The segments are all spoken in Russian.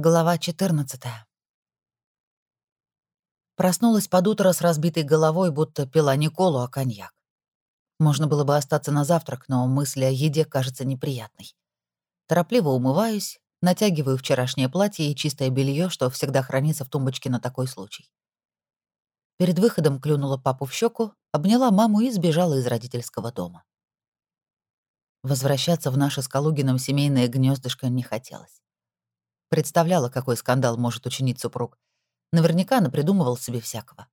Глава 14. Проснулась под утро с разбитой головой, будто пила не колу, а коньяк. Можно было бы остаться на завтрак, но мысль о еде кажется неприятной. Торопливо умываюсь, натягиваю вчерашнее платье и чистое белье, что всегда хранится в тумбочке на такой случай. Перед выходом клюнула папу в щеку, обняла маму и сбежала из родительского дома. Возвращаться в наше с Калугином семейное гнездышко не хотелось. Представляла, какой скандал может учинить супруг. Наверняка напридумывал себе всякого.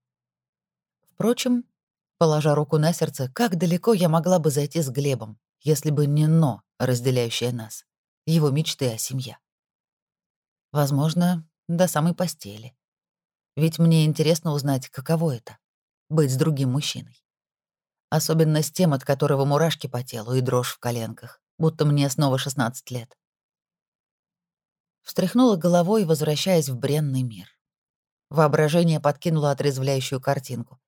Впрочем, положа руку на сердце, как далеко я могла бы зайти с Глебом, если бы не «но», разделяющее нас, его мечты о семье. Возможно, до самой постели. Ведь мне интересно узнать, каково это — быть с другим мужчиной. Особенно с тем, от которого мурашки по телу и дрожь в коленках, будто мне снова 16 лет. Встряхнула головой, возвращаясь в бренный мир. Воображение подкинуло отрезвляющую картинку.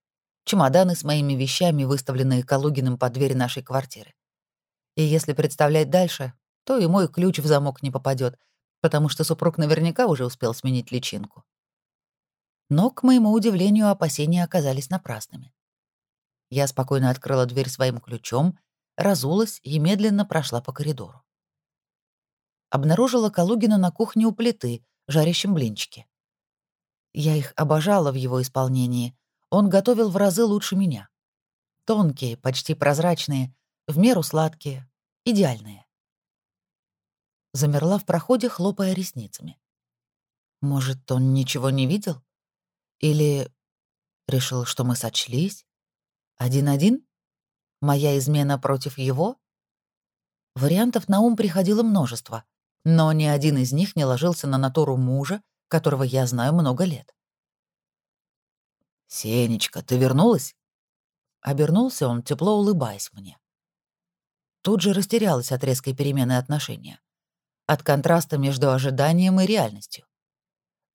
Чемоданы с моими вещами, выставленные Калугиным под дверь нашей квартиры. И если представлять дальше, то и мой ключ в замок не попадет, потому что супруг наверняка уже успел сменить личинку. Но, к моему удивлению, опасения оказались напрасными. Я спокойно открыла дверь своим ключом, разулась и медленно прошла по коридору обнаружила Калугина на кухне у плиты, жарящим блинчики. Я их обожала в его исполнении. Он готовил в разы лучше меня. Тонкие, почти прозрачные, в меру сладкие, идеальные. Замерла в проходе, хлопая ресницами. Может, он ничего не видел? Или решил, что мы сочлись? Один-один? Моя измена против его? Вариантов на ум приходило множество — но ни один из них не ложился на натуру мужа, которого я знаю много лет. «Сенечка, ты вернулась?» Обернулся он, тепло улыбаясь мне. Тут же растерялась от резкой перемены отношения. От контраста между ожиданием и реальностью.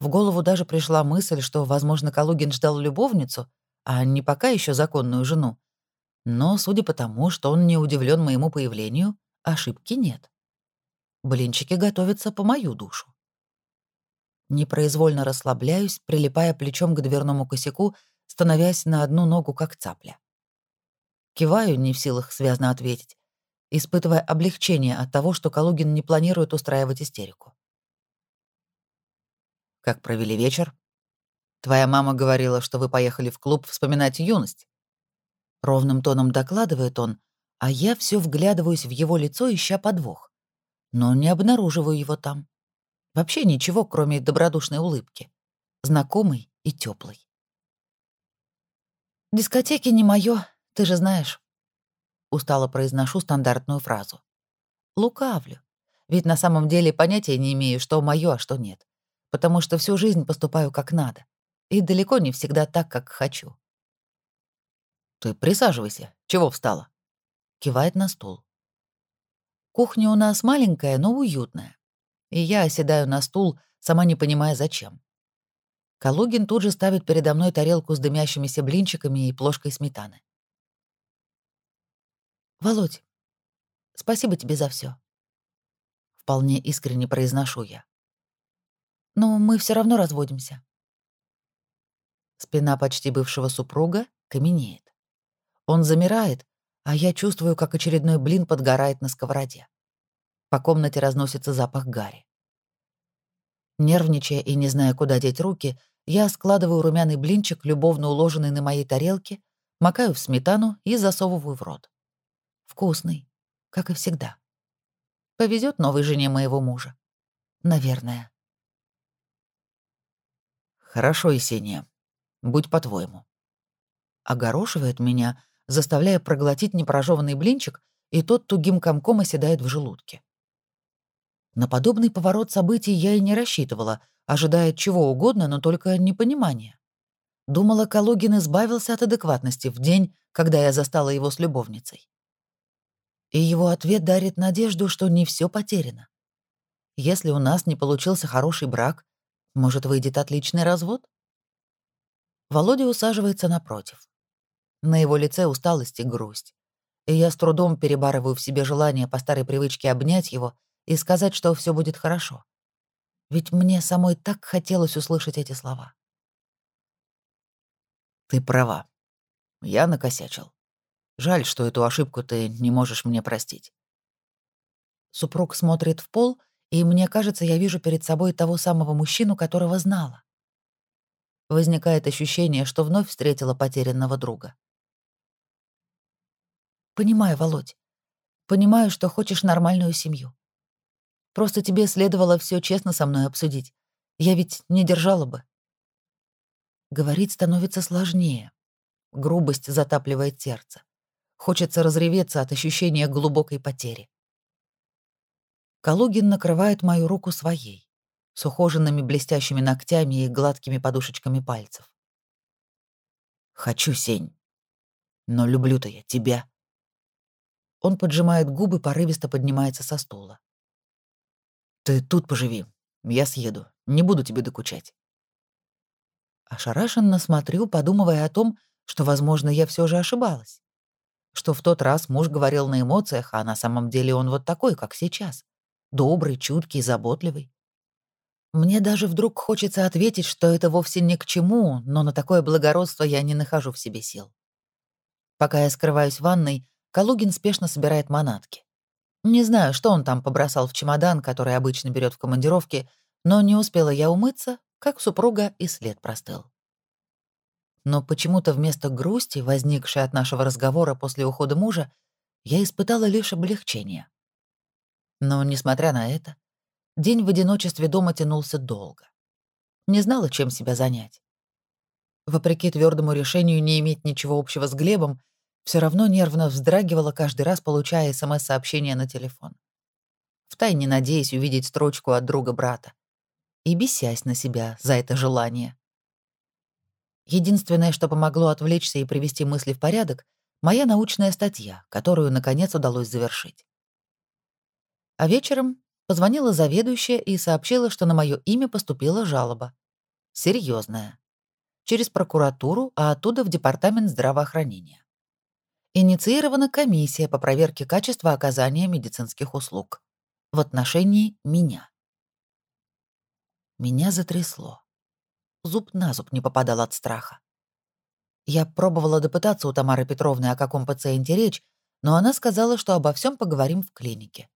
В голову даже пришла мысль, что, возможно, Калугин ждал любовницу, а не пока еще законную жену. Но, судя по тому, что он не удивлен моему появлению, ошибки нет. Блинчики готовятся по мою душу. Непроизвольно расслабляюсь, прилипая плечом к дверному косяку, становясь на одну ногу, как цапля. Киваю, не в силах связно ответить, испытывая облегчение от того, что Калугин не планирует устраивать истерику. «Как провели вечер? Твоя мама говорила, что вы поехали в клуб вспоминать юность». Ровным тоном докладывает он, а я все вглядываюсь в его лицо, ища подвох но не обнаруживаю его там. Вообще ничего, кроме добродушной улыбки. Знакомой и теплой. «Дискотеки не мое, ты же знаешь». Устало произношу стандартную фразу. Лукавлю. Ведь на самом деле понятия не имею, что мое, а что нет. Потому что всю жизнь поступаю как надо. И далеко не всегда так, как хочу. «Ты присаживайся. Чего встала?» Кивает на стул. Кухня у нас маленькая, но уютная. И я оседаю на стул, сама не понимая, зачем. Калугин тут же ставит передо мной тарелку с дымящимися блинчиками и плошкой сметаны. «Володь, спасибо тебе за все. Вполне искренне произношу я. «Но мы все равно разводимся». Спина почти бывшего супруга каменеет. Он замирает, а я чувствую, как очередной блин подгорает на сковороде. По комнате разносится запах гари. Нервничая и не зная, куда деть руки, я складываю румяный блинчик, любовно уложенный на моей тарелке, макаю в сметану и засовываю в рот. Вкусный, как и всегда. Повезет новой жене моего мужа. Наверное. Хорошо, Есения. Будь по-твоему. Огорошивает меня, заставляя проглотить непрожеванный блинчик, и тот тугим комком оседает в желудке. На подобный поворот событий я и не рассчитывала, ожидая чего угодно, но только непонимания. Думала, Калугин избавился от адекватности в день, когда я застала его с любовницей. И его ответ дарит надежду, что не все потеряно. Если у нас не получился хороший брак, может, выйдет отличный развод? Володя усаживается напротив. На его лице усталость и грусть. И я с трудом перебарываю в себе желание по старой привычке обнять его и сказать, что все будет хорошо. Ведь мне самой так хотелось услышать эти слова. Ты права. Я накосячил. Жаль, что эту ошибку ты не можешь мне простить. Супруг смотрит в пол, и мне кажется, я вижу перед собой того самого мужчину, которого знала. Возникает ощущение, что вновь встретила потерянного друга. Понимаю, Володь. Понимаю, что хочешь нормальную семью. Просто тебе следовало все честно со мной обсудить. Я ведь не держала бы. Говорить становится сложнее. Грубость затапливает сердце. Хочется разреветься от ощущения глубокой потери. Калугин накрывает мою руку своей, с ухоженными блестящими ногтями и гладкими подушечками пальцев. «Хочу, Сень. Но люблю-то я тебя». Он поджимает губы, порывисто поднимается со стула. «Ты тут поживи. Я съеду. Не буду тебе докучать». Ошарашенно смотрю, подумывая о том, что, возможно, я все же ошибалась. Что в тот раз муж говорил на эмоциях, а на самом деле он вот такой, как сейчас. Добрый, чуткий, заботливый. Мне даже вдруг хочется ответить, что это вовсе ни к чему, но на такое благородство я не нахожу в себе сил. Пока я скрываюсь в ванной, Калугин спешно собирает манатки. Не знаю, что он там побросал в чемодан, который обычно берет в командировке, но не успела я умыться, как супруга и след простыл. Но почему-то вместо грусти, возникшей от нашего разговора после ухода мужа, я испытала лишь облегчение. Но, несмотря на это, день в одиночестве дома тянулся долго. Не знала, чем себя занять. Вопреки твердому решению не иметь ничего общего с Глебом, все равно нервно вздрагивала каждый раз, получая СМС-сообщение на телефон. Втайне надеясь увидеть строчку от друга брата. И бесясь на себя за это желание. Единственное, что помогло отвлечься и привести мысли в порядок, моя научная статья, которую, наконец, удалось завершить. А вечером позвонила заведующая и сообщила, что на мое имя поступила жалоба. Серьезная. Через прокуратуру, а оттуда в Департамент здравоохранения инициирована комиссия по проверке качества оказания медицинских услуг в отношении меня. Меня затрясло. Зуб на зуб не попадал от страха. Я пробовала допытаться у Тамары Петровны, о каком пациенте речь, но она сказала, что обо всем поговорим в клинике.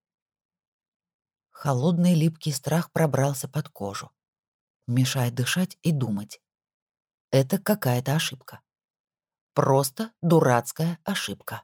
Холодный липкий страх пробрался под кожу, мешая дышать и думать. Это какая-то ошибка. Просто дурацкая ошибка.